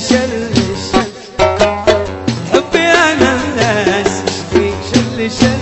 شل شل حبي أنا الناس فيك شل شل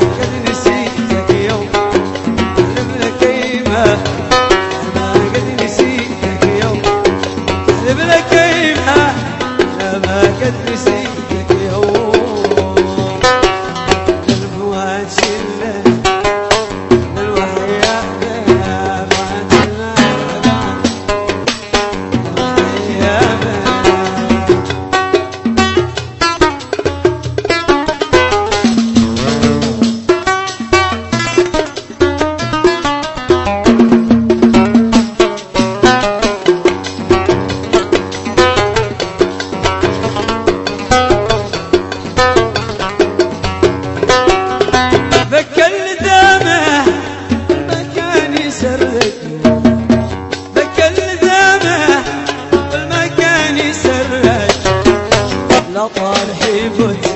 لا يتعب